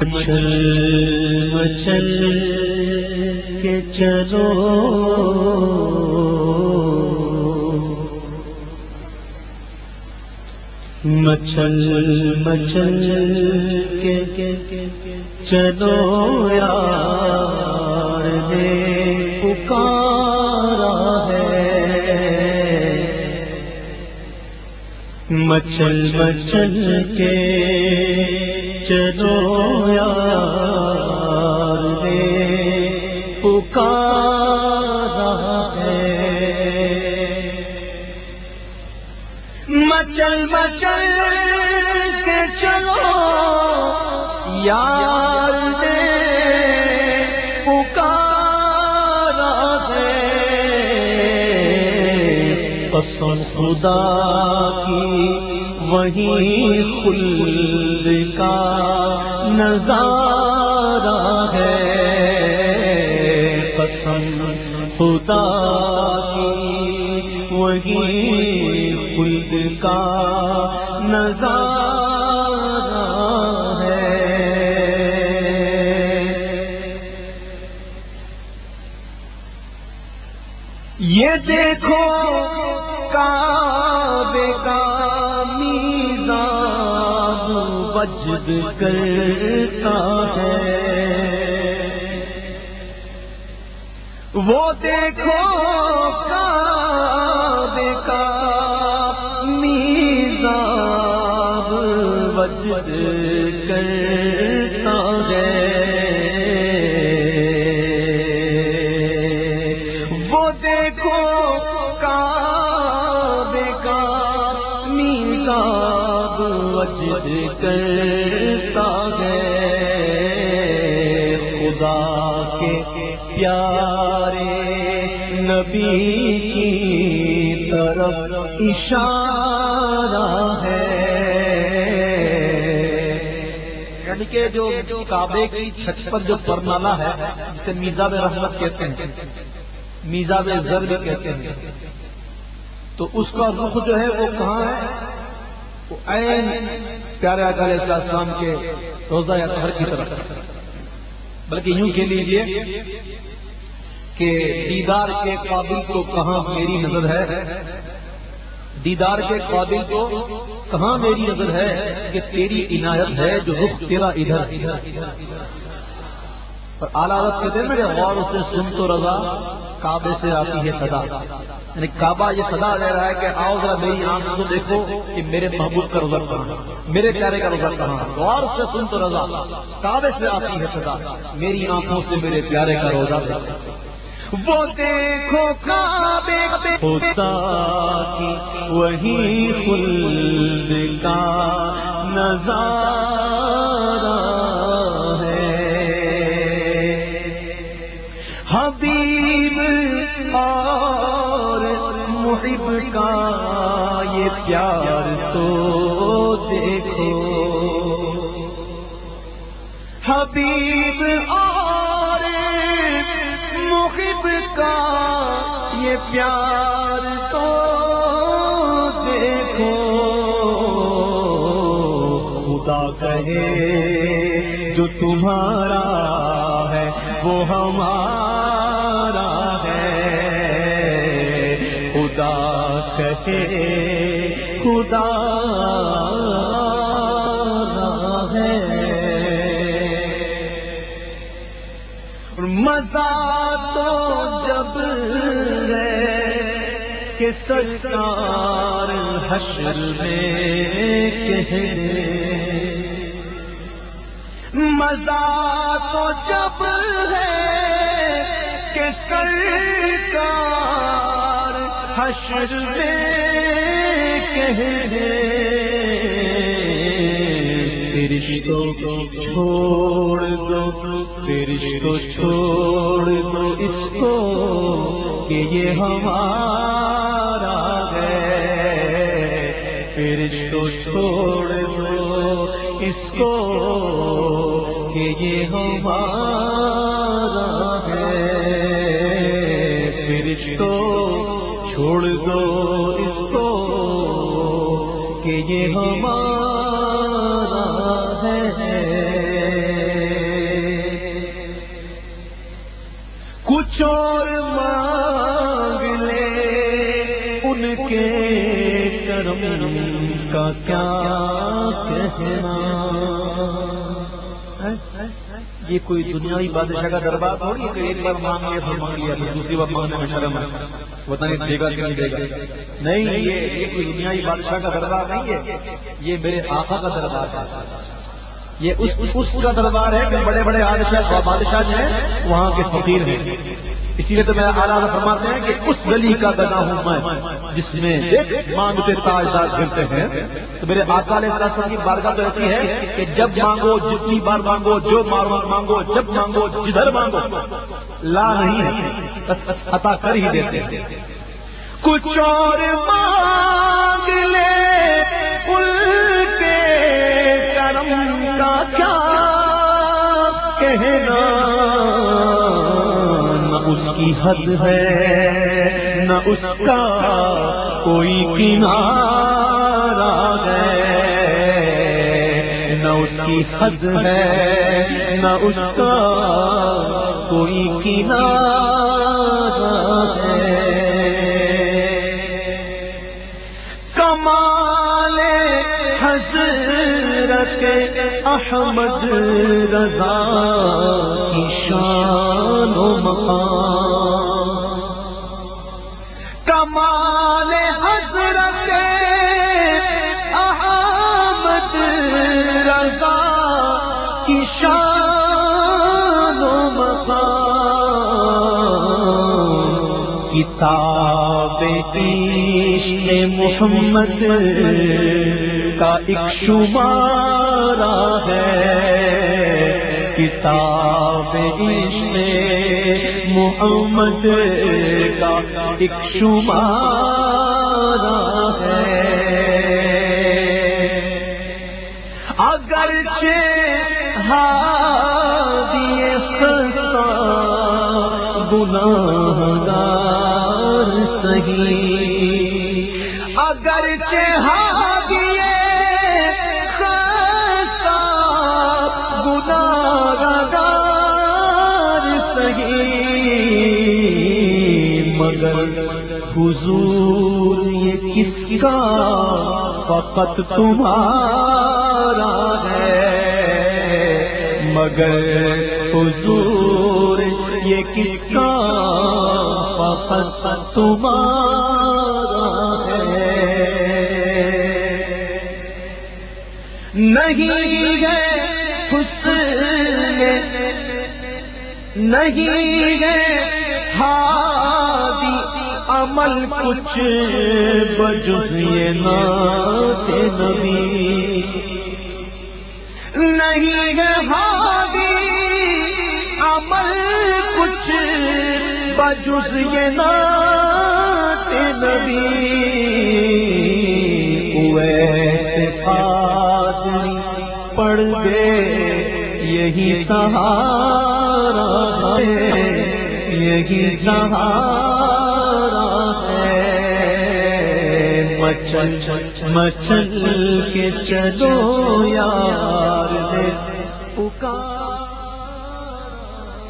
مچل مچل کے چلو۔ مچل مچل کے چلو یار نے پکارا مچل مچل کے چلو یار نے پکارا مچل مچل کے چلو یار قسم خدا کی وہی خلد کا نظارہ ہے۔ پسند خدا کی وہی خلد کا نظارہ یہ دیکھو کعبے کا میزان وجد کرتا ہے۔ وہ دیکھو کعبے کا وجد کرتا کعبے کا میزاب وجد کرتا ہے۔ خدا کے پیارے نبی کی طرف اشارہ ہے۔ یعنی کہ جو کعبے کی چھت پر جو پرنالا ہے، جسے میزاب رحمت کہتے ہیں، میزاب زر بھی کہتے ہیں۔ تو اس کا رخ جو ہے وہ کہاں ہے؟ وہ این پیارے اکال السلام کے روزہ یا تہر کی طرف۔ بلکہ یوں کہہ لیجیے کہ دیدار کے قابل کو کہاں میری نظر ہے؟ دیدار کے قابل کو کہاں میری نظر ہے کہ تیری عنایت ہے جو رخ تیرا ادھر؟ اور اعلیٰ کہتے ہیں، میرے غور سے سن تو رضا، کعبے سے آتی ہے صدا۔ یعنی کعبہ یہ صدا لے رہا ہے کہ آؤ ذرا میری آنکھ کو دیکھو کہ میرے محبوب کا روزہ کہاں میرے پیارے کا روزہ کہاں غور سے سن تو رضا، کعبے سے آتی ہے صدا، میری آنکھوں سے میرے پیارے کا روزہ دیکھو۔ وہ دیکھو کعبے ہوتا کی وہی خلد کا نظارہ حبیب اور محب کا یہ پیار تو دیکھو۔ حبیب اور محب کا یہ پیار تو دیکھو۔ خدا کہے جو تمہارا ہے وہ ہمارا ہے۔ کہے، خدا ہے۔ مزہ تو جب ہے کہ سرکار حشر میں کہنے مزہ تو جب ہے کہ سرکار حشر میں کہنے رشتوں کو چھوڑ دو رشتوں چھوڑ دو اس کو کہ یہ ہمارا ہے۔ رشتوں چھوڑ دو اس کو کہ یہ ہمارا ہے۔ کہ یہ ہمارا ہے۔ کچھ اور مانگ لے ان کے کرم کا کیا کہنا؟ یہ کوئی دنیاوی بادشاہ کا دربار تھوڑی کہ ایک بار مانگ لیا، پھر مانگ لیا، پھر دوسری بار مانگنے میں شرم ہے۔ پتا نہیں دے گا کہ نہیں دے گا نہیں، یہ کوئی دنیاوی بادشاہ کا دربار نہیں ہے۔ یہ میرے آقا کا دربار ہے۔ یہ اس کا دربار ہے کہ بڑے بڑے بادشاہ بادشاہ جو ہیں، وہاں کے فقیر ہیں۔ اسی لیے تو میں آلہ فرماتے ہیں کہ اس گلی کا گنا ہوں میں، جس میں مانگتے تاجدار گرتے ہیں۔ تو میرے آکال کی بارگاہ تو ایسی ہے کہ جب مانگو، جتنی بار مانگو، جو مارو مانگو، جب مانگو، جدھر مانگو، لا نہیں ہے، بس عطا کر ہی دیتے ہیں۔ کچھ اور مانگ لے کا کیا کی حد ہے، نہ اس کا کوئی کنارا ہے، نہ اس کی حد ہے، نہ اس کا کوئی کنارا ہے۔ کمال حضرت احمد رضا کی شان و مقام کتاب محمد کا ایک شمارہ ہے۔ کتاب عشق محمد کا ایک شمارہ گار صحیح اگر چہادیے مگر حضور، یہ کس کا فقط تمہارا ہے؟ مگر حضور، یہ کس کا فقط تمہارا ہے۔ نہیں ہے نہیں ہے ہادی عمل کچھ بجز یہ نات نبی۔ نہیں ہے ہادی بجز یہ نات نبی ویسے پادری پڑھ گئے یہی سہارا ہے، یہی سہارا ہے۔ مچل مچل کے چلو یار